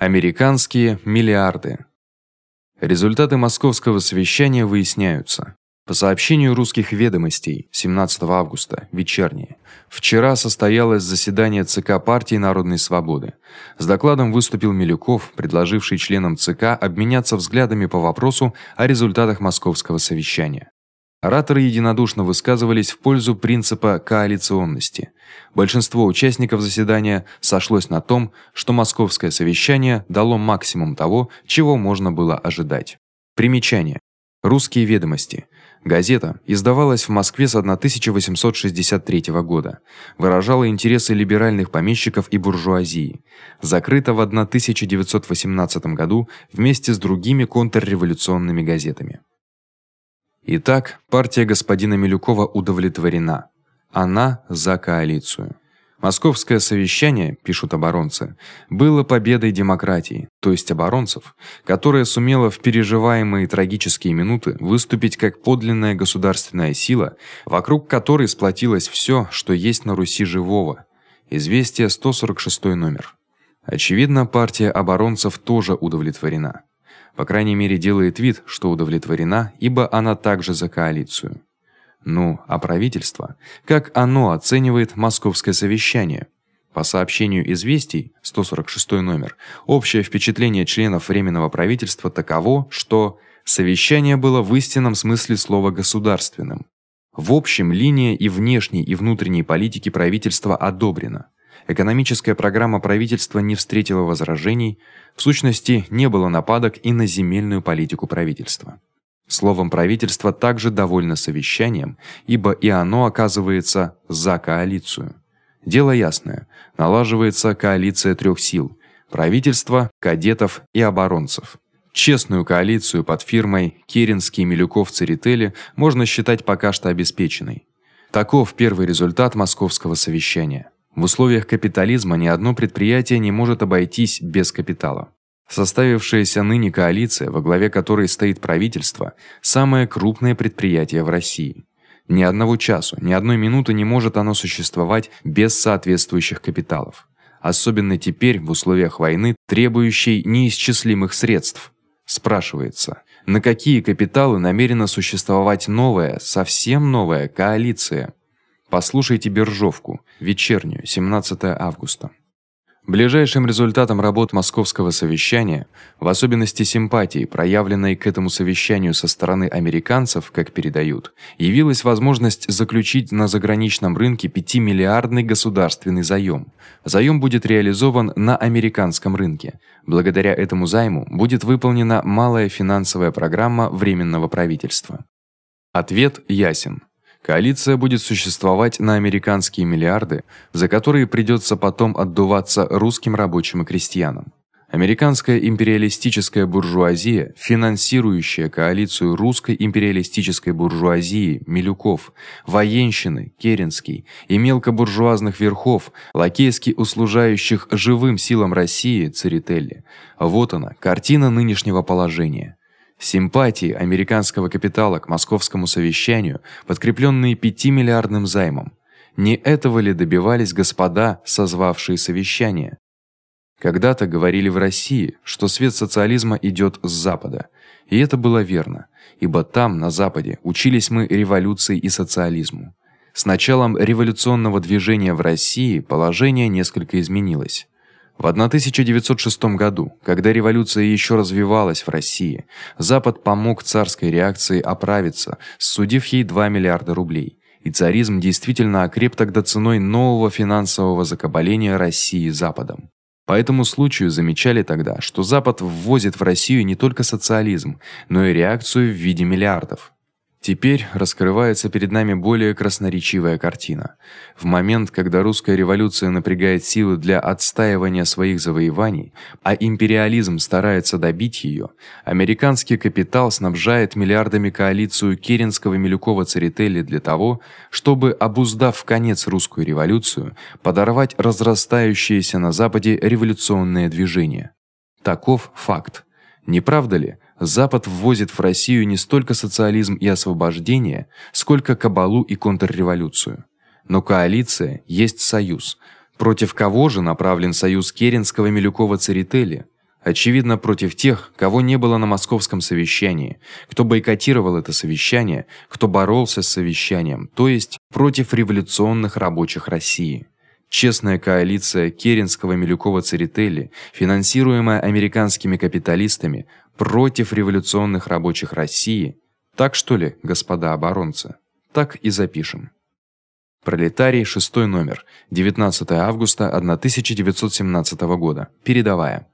Американские миллиарды. Результаты московского совещания выясняются. По сообщению русских ведомостей 17 августа, вечернее. Вчера состоялось заседание ЦК партии Народной свободы. С докладом выступил Милюков, предложивший членам ЦК обменяться взглядами по вопросу о результатах московского совещания. Ораторы единодушно высказывались в пользу принципа коалиционности. Большинство участников заседания сошлось на том, что московское совещание дало максимум того, чего можно было ожидать. Примечание: Русские ведомости. Газета издавалась в Москве с 1863 года, выражала интересы либеральных помещиков и буржуазии. Закрыта в 1918 году вместе с другими контрреволюционными газетами. Итак, партия господина Милюкова удовлетворена. Она за коалицию. Московское совещание, пишут оборонцы, было победой демократии, то есть оборонцев, которая сумела в переживаемые трагические минуты выступить как подлинная государственная сила, вокруг которой сплотилось всё, что есть на Руси живого. Известие 146 номер. Очевидно, партия оборонцев тоже удовлетворена. По крайней мере, делает вид, что удовлетворена, ибо она также за коалицию. Ну, а правительство, как оно оценивает московское совещание? По сообщению Известий, 146 номер, общее впечатление членов временного правительства таково, что совещание было в истинном смысле слова государственным. В общем, линия и внешней, и внутренней политики правительства одобрена. Экономическая программа правительства не встретила возражений, в сущности, не было нападок и на земельную политику правительства. Словом, правительство также довольно совещанием, ибо и оно оказывается за коалицию. Дело ясное. Налаживается коалиция трех сил: правительства, кадетов и оборонцев. Честную коалицию под фирмой Керенский, Милюков, Церетели можно считать пока что обеспеченной. Таков первый результат московского совещания. В условиях капитализма ни одно предприятие не может обойтись без капитала. Составившаяся ныне коалиция, во главе которой стоит правительство, самое крупное предприятие в России. Ни одного часу, ни одной минуты не может оно существовать без соответствующих капиталов. Особенно теперь в условиях войны, требующей неисчислимых средств. Спрашивается: на какие капиталы намерена существовать новая, совсем новая коалиция? Послушайте Биржовку, вечернюю, 17 августа. Ближайшим результатом работ московского совещания, в особенности симпатии, проявленной к этому совещанию со стороны американцев, как передают, явилась возможность заключить на заграничном рынке 5-миллиардный государственный заём. Заём будет реализован на американском рынке. Благодаря этому займу будет выполнена малая финансовая программа временного правительства. Ответ ясен. Коалиция будет существовать на американские миллиарды, за которые придётся потом отдуваться русским рабочим и крестьянам. Американская империалистическая буржуазия, финансирующая коалицию русской империалистической буржуазии, Милюков, военщины, Керенский и мелкобуржуазных верхов, лакейски услужающих живым силам России, Церетели. Вот она, картина нынешнего положения. Симпатии американского капитала к московскому совещанию, подкреплённые 5-миллиардным займом. Не этого ли добивались господа, созвавшие совещание? Когда-то говорили в России, что свет социализма идёт с запада, и это было верно, ибо там, на западе, учились мы революции и социализму. С началом революционного движения в России положение несколько изменилось. В 1906 году, когда революция ещё развивалась в России, Запад помог царской реакции оправиться, судив ей 2 миллиарда рублей. И царизм действительно окреп тогда ценой нового финансового закабаления России Западом. По этому случаю замечали тогда, что Запад ввозит в Россию не только социализм, но и реакцию в виде миллиардов. Теперь раскрывается перед нами более красноречивая картина. В момент, когда русская революция напрягает силы для отстаивания своих завоеваний, а империализм старается добить её, американский капитал снабжает миллиардами коалицию Керенского, Милюкова, Церетели для того, чтобы обуздав в конец русскую революцию, подорвать разрастающееся на западе революционное движение. Таков факт. Не правда ли? Запад ввозит в Россию не столько социализм и освобождение, сколько кабалу и контрреволюцию. Но коалиция есть союз. Против кого же направлен союз Керенского, Милюкова, Церетели? Очевидно, против тех, кого не было на московском совещании, кто бойкотировал это совещание, кто боролся с совещанием, то есть против революционных рабочих России. Честная коалиция Керенского, Милюкова, Церетели, финансируемая американскими капиталистами против революционных рабочих России. Так что ли, господа оборонцы? Так и запишем. Пролетарий, шестой номер, 19 августа 1917 года. Передавая